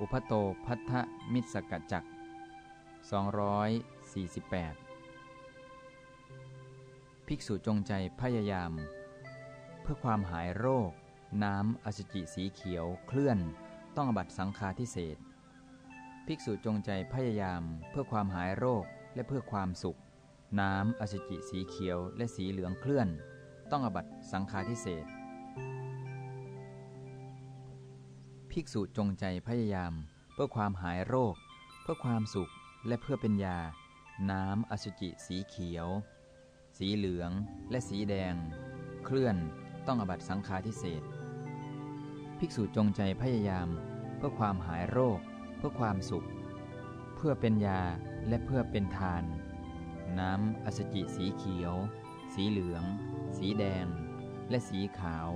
อุพโตพัทธมิสกจัก248 ภิกษุจงใจพยายาม เพื่อความหายโรค น้ำอสุจิสีเขียวเคลื่อน ต้องอบัตสังฆาทิเศษภิกษุจงใจพยายาม เพื่อความหายโรคและเพื่อความสุข น้ำอสุจิสีเขียวและสีเหลืองเคลื่อน ต้องอบัตสังฆาทิเศษ ภิกษุจงใจพยายาม เพื่อความหายโรค เพื่อความสุขและเพื่อเป็นยา น้ำอสุจิสีเขียว สีเหลืองและสีแดง เคลื่อนต้องอบัตสังฆาทิเศษภิกษุจงใจพยายาม เพื่อความหายโรค เพื่อความสุข เพื่อเป็นยาและเพื่อเป็นทาน น้ำอสุจิสีเขียว สีเหลือง สีแดง และสีขาว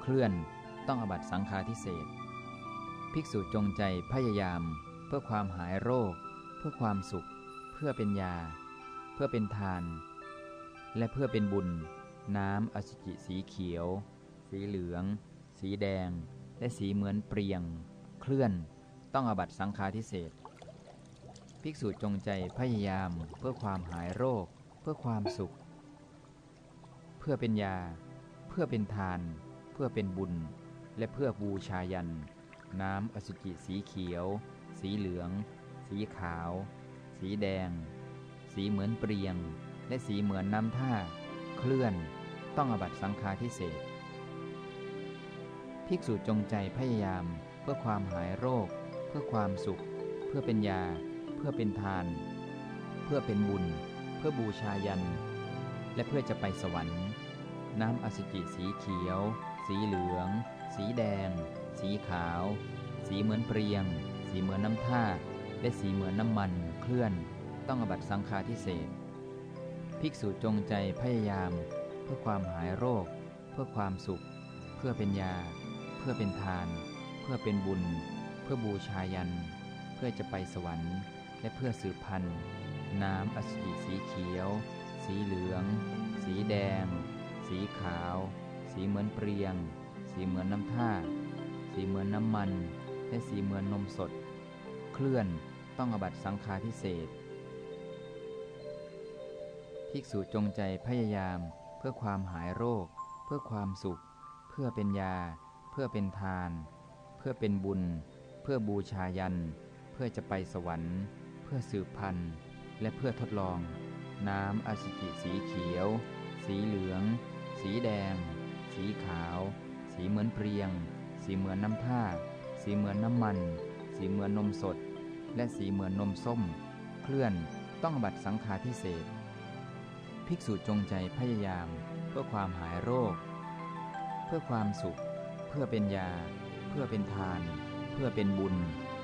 เคลื่อนต้องอบัตสังฆาทิเศษ ภิกษุจงใจพยายาม เพื่อความหายโรค เพื่อความสุข เพื่อเป็นยา เพื่อเป็นทาน และเพื่อเป็นบุญ น้ำอสุจิสีเขียว สีเหลือง สีแดง และสีเหมือนเปรียง เคลื่อนต้องอบัตสังฆาทิเศษภิกษุจงใจพยายามเพื่อความหายโรค เพื่อความสุข เพื่อเป็นยา เพื่อเป็นทาน เพื่อเป็นบุญ และเพื่อบูชายัน น้ำอสุจิสีเขียว สีเหลือง สีขาว สีแดง สีเหมือนเปรียง และสีเหมือนน้ำท่า เคลื่อน ต้องอบัตสังฆาทิเศษภิกษุจงใจพยายาม เพื่อความหายโรค เพื่อความสุข เพื่อเป็นยา เพื่อเป็นทาน เพื่อเป็นบุญ เพื่อบูชายัน และเพื่อจะไปสวรรค์ น้ำอสุจิสีเขียว สีเหลือง สีแดง สีขาว สีเหมือนเปรียง สีเหมือนน้ำท่า และสีเหมือนน้ำมัน เคลื่อน ต้องอบัตสังฆาทิเศษภิกษุจงใจพยายาม เพื่อความหายโรค เพื่อความสุข เพื่อเป็นยา เพื่อเป็นทาน เพื่อเป็นบุญ เพื่อบูชายัน เพื่อจะไปสวรรค์ และเพื่อสืบพันธุ์น้ำอสุจิสีเขียว สีเหลือง สีแดง สีขาว สีเหมือนเปรียง สีเหมือนน้ำท่า สีเหมือนน้ำมัน และสีเหมือนนมสด เคลื่อนต้องอบัตสังฆาทิเศษภิกษุจงใจพยายาม เพื่อความหายโรค เพื่อความสุข เพื่อเป็นยา เพื่อเป็นทาน เพื่อเป็นบุญ เพื่อบูชายัน เพื่อจะไปสวรรค์ เพื่อสืบพันธุ์ และเพื่อทดลอง น้ำอสุจิสีเขียว สีเหลือง สีแดง สีขาว สีเหมือนเปรียง สีเหมือนน้ำท่า สีเหมือนน้ำมัน สีเหมือนนมสด และสีเหมือนนมส้ม เคลื่อนต้องบัตรสังฆาทิเศษ ภิกษุจงใจพยายาม เพื่อความหายโรค เพื่อความสุข เพื่อเป็นยา เพื่อเป็นทาน เพื่อเป็นบุญ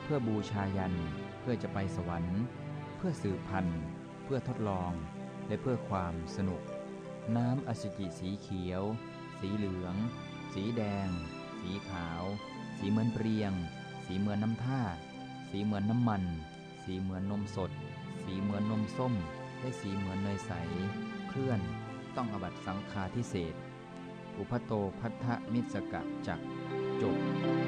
เพื่อบูชายัน เพื่อจะไปสวรรค์ เพื่อสืบพันธุ์ เพื่อทดลอง และเพื่อความสนุก น้ำอสุจิสีเขียว สีเหลือง สีแดง สีขาว สีเหมือนเปรียง สีเหมือนน้ำท่า สีเหมือนน้ำมัน สีเหมือนนมสด สีเหมือนนมส้ม และสีเหมือนเนยใส เคลื่อน ต้องอบัตสังฆาทิเศษอุพโตพัทธมิสกะจักจบ